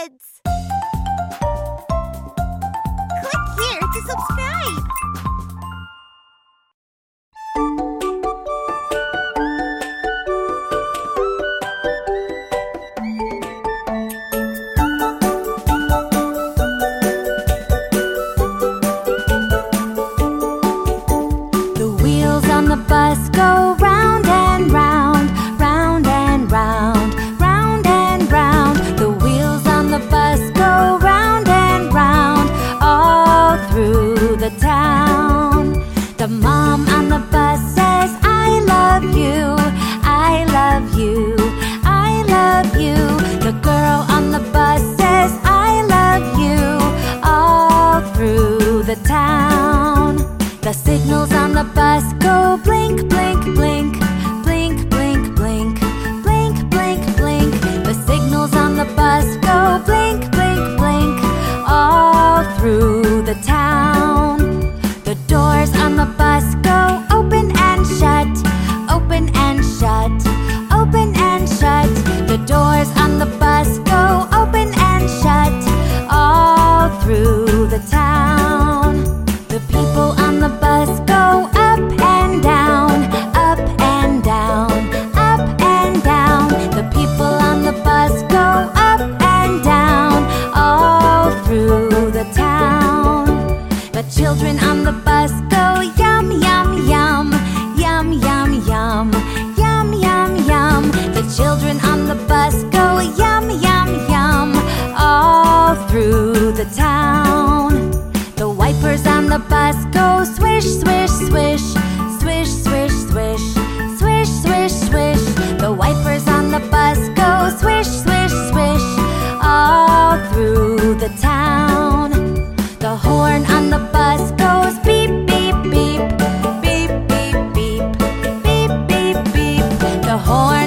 kids! the town. The signals on the bus go blink, blink. yum Yum, yum, yum. The children on the bus go yum, yum, yum. All through the town. The wipers on the bus go swish, swish, swish Swish, swish whole